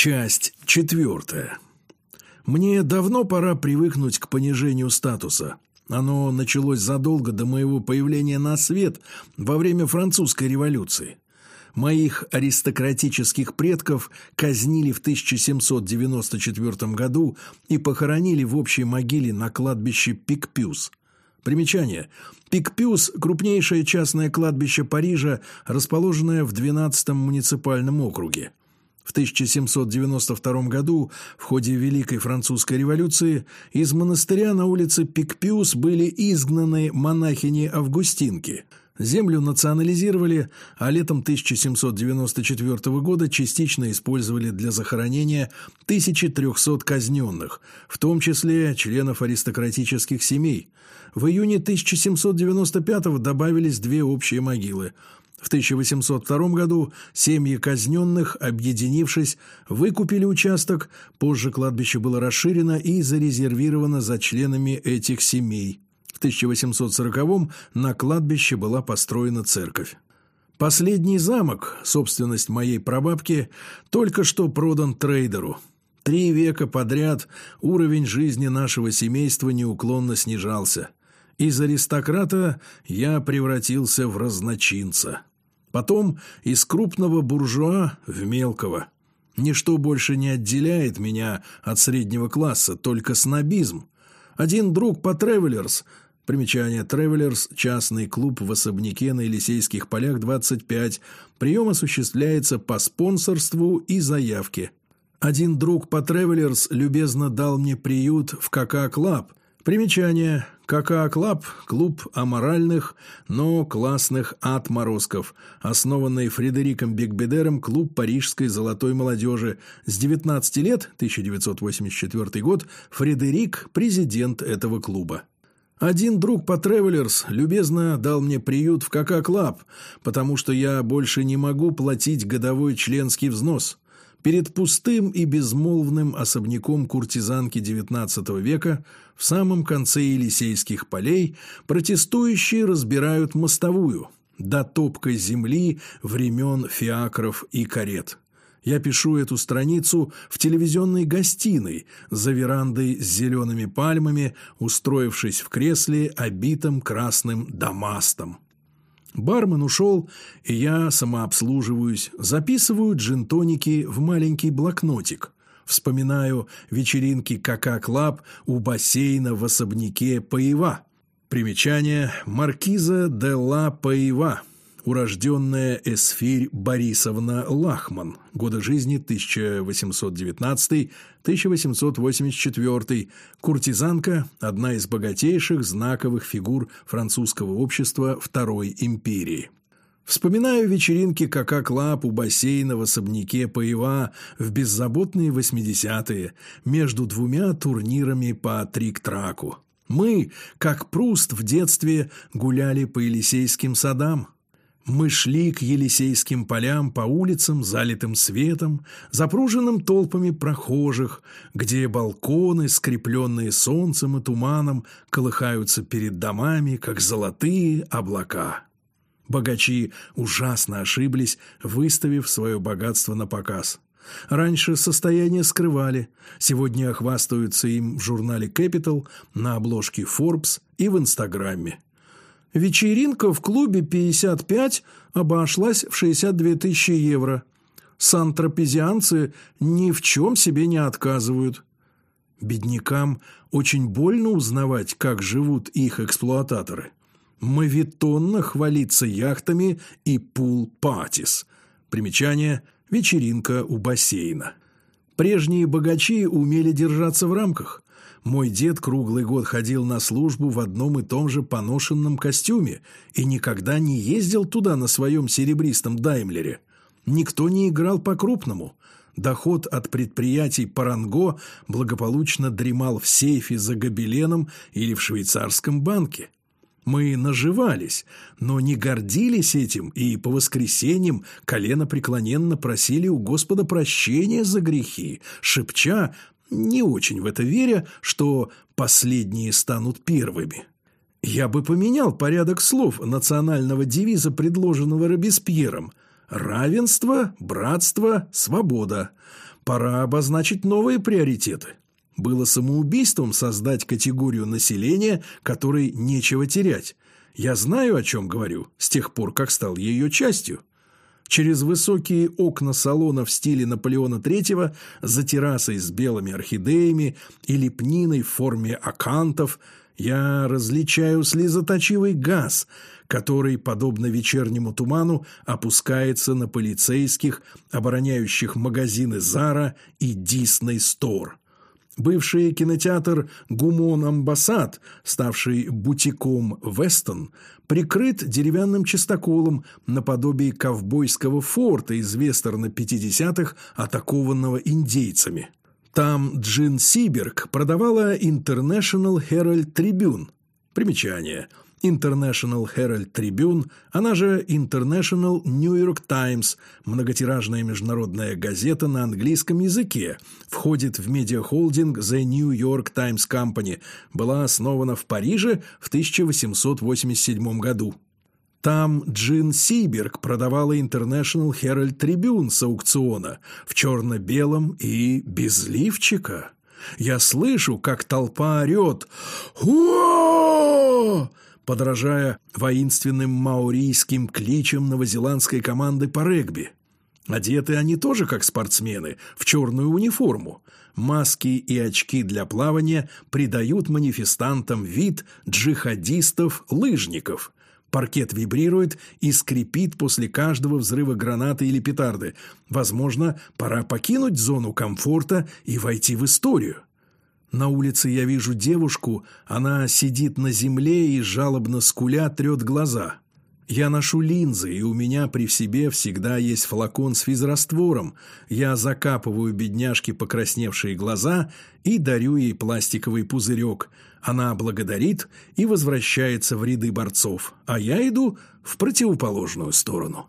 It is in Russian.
Часть четвертая. Мне давно пора привыкнуть к понижению статуса. Оно началось задолго до моего появления на свет во время французской революции. Моих аристократических предков казнили в 1794 году и похоронили в общей могиле на кладбище Пикпюс. Примечание. Пикпюс – крупнейшее частное кладбище Парижа, расположенное в 12-м муниципальном округе. В 1792 году, в ходе Великой Французской революции, из монастыря на улице Пикпюс были изгнаны монахини-августинки. Землю национализировали, а летом 1794 года частично использовали для захоронения 1300 казненных, в том числе членов аристократических семей. В июне 1795 добавились две общие могилы – в 1802 году семьи казненных, объединившись, выкупили участок, позже кладбище было расширено и зарезервировано за членами этих семей. В 1840-м на кладбище была построена церковь. Последний замок, собственность моей прабабки, только что продан трейдеру. Три века подряд уровень жизни нашего семейства неуклонно снижался. Из аристократа я превратился в разночинца. Потом из крупного буржуа в мелкого. Ничто больше не отделяет меня от среднего класса, только снобизм. Один друг по Travellers, примечание Travellers, частный клуб в особняке на Елисейских полях 25, прием осуществляется по спонсорству и заявке. Один друг по Travellers любезно дал мне приют в Caca's Club, Примечание. Caca's Club – клуб аморальных, но классных отморозков, основанный Фредериком Бегбедером клуб парижской золотой молодежи. С 19 лет, 1984 год, Фредерик – президент этого клуба. Один друг по Travellers любезно дал мне приют в Caca's Club, потому что я больше не могу платить годовой членский взнос – Перед пустым и безмолвным особняком куртизанки XIX века в самом конце Елисейских полей протестующие разбирают мостовую до топкой земли времен фиакров и карет. Я пишу эту страницу в телевизионной гостиной за верандой с зелеными пальмами, устроившись в кресле, обитом красным дамастом. Бармен ушел, и я самообслуживаюсь, записываю джин-тоники в маленький блокнотик. Вспоминаю вечеринки «Кака-клаб» у бассейна в особняке Паева. Примечание «Маркиза де ла Паева» урожденная Эсфирь Борисовна Лахман, годы жизни 1819-1884, куртизанка, одна из богатейших знаковых фигур французского общества Второй империи. Вспоминаю вечеринки кака-клаб у бассейна в особняке Паева в беззаботные 80-е между двумя турнирами по трик-траку. Мы, как Пруст в детстве, гуляли по Елисейским садам – мы шли к Елисейским полям по улицам, залитым светом, запруженным толпами прохожих, где балконы, скрепленные солнцем и туманом, колыхаются перед домами, как золотые облака. Богачи ужасно ошиблись, выставив свое богатство на показ. Раньше состояние скрывали, сегодня хвастаются им в журнале Capital, на обложке Forbes и в Инстаграме. Вечеринка в клубе 55 обошлась в 62 тысячи евро. Сантрапезианцы ни в чем себе не отказывают. Беднякам очень больно узнавать, как живут их эксплуататоры. Мавитонно хвалиться яхтами и пул-патис. Примечание – вечеринка у бассейна. Прежние богачи умели держаться в рамках. Мой дед круглый год ходил на службу в одном и том же поношенном костюме и никогда не ездил туда на своем серебристом Даймлере. Никто не играл по-крупному. Доход от предприятий Паранго благополучно дремал в сейфе за гобеленом или в швейцарском банке. Мы наживались, но не гордились этим и по воскресеньям колено преклоненно просили у Господа прощения за грехи, шепча не очень в это веря, что последние станут первыми. Я бы поменял порядок слов национального девиза, предложенного Робеспьером «Равенство, братство, свобода». пора обозначить новые приоритеты. Было самоубийством создать категорию населения, которой нечего терять. Я знаю, о чем говорю, с тех пор, как стал ее частью. Через высокие окна салона в стиле Наполеона III за террасой с белыми орхидеями и лепниной в форме акантов я различаю слезоточивый газ, который, подобно вечернему туману, опускается на полицейских, обороняющих магазины «Зара» и «Дисней Стор». Бывший кинотеатр «Гумон Амбассад», ставший бутиком «Вестон», прикрыт деревянным чистоколом наподобие ковбойского форта из вестерна 50-х, атакованного индейцами. Там Джин Сиберг продавала International Herald Tribune. Примечание – International Herald Tribune, она же International New York Times, многотиражная международная газета на английском языке, входит в медиахолдинг The New York Times Company, была основана в Париже в 1887 году. Там Джин Сиберг продавала International Herald Tribune с аукциона в черно-белом и без лифчика. Я слышу, как толпа орет «Уо!» подражая воинственным маорийским кличам новозеландской команды по регби. Одеты они тоже как спортсмены, в черную униформу. Маски и очки для плавания придают манифестантам вид джихадистов-лыжников. Паркет вибрирует и скрипит после каждого взрыва гранаты или петарды. Возможно, пора покинуть зону комфорта и войти в историю. На улице я вижу девушку, она сидит на земле и жалобно скуля трет глаза. Я ношу линзы, и у меня при себе всегда есть флакон с физраствором. Я закапываю бедняжке покрасневшие глаза и дарю ей пластиковый пузырек. Она благодарит и возвращается в ряды борцов, а я иду в противоположную сторону.